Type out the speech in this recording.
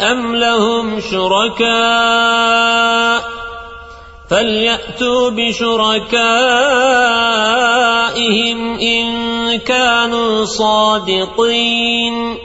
أم لهم شركاء فليأتوا بشركائهم إن كانوا صادقين